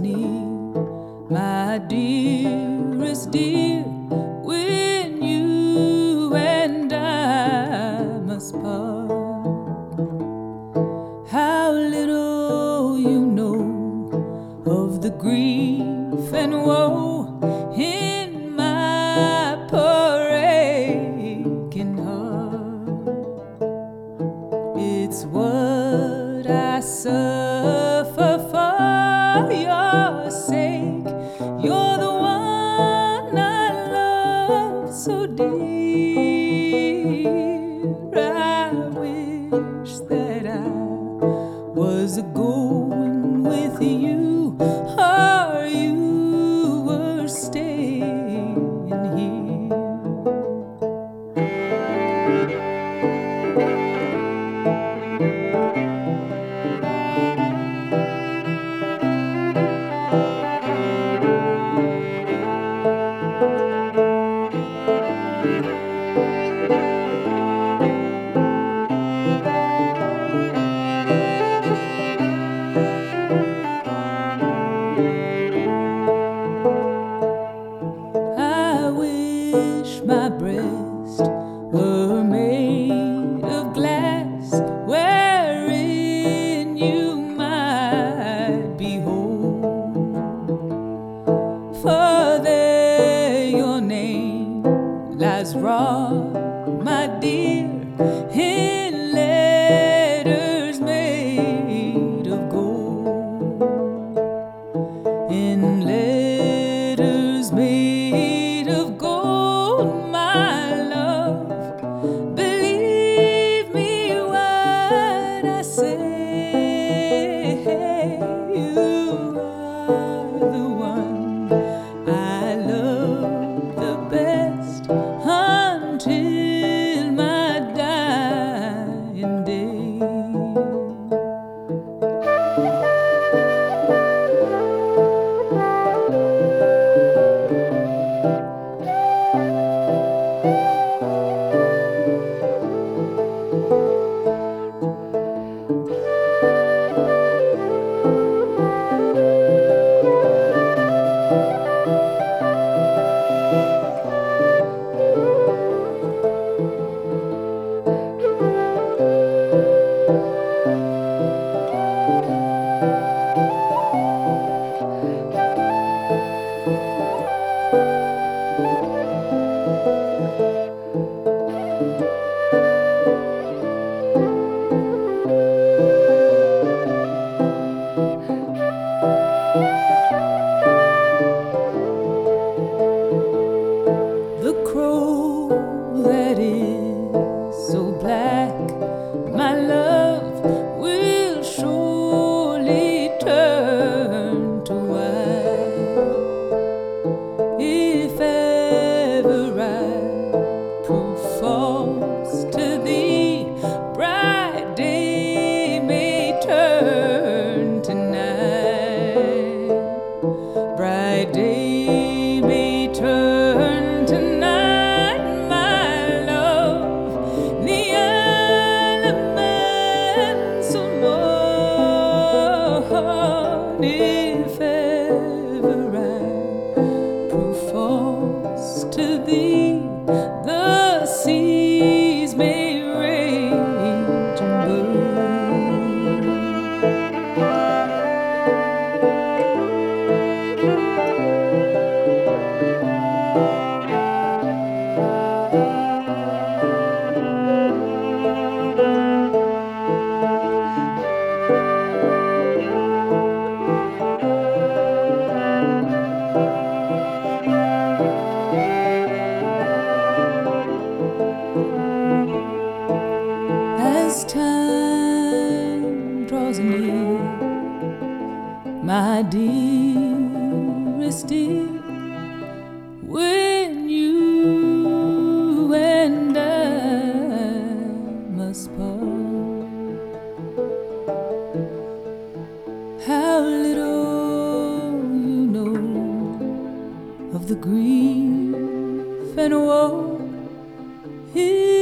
my dearest dear, when you and I must part. How little you know of the grief and woe in my poor aching heart. It's what I saw. How's it going with you? wrong, my dear. ready. if ever I prove false to thee. The time draws near, my dearest dear, when you and I must part, how little you know of the grief and woe. Here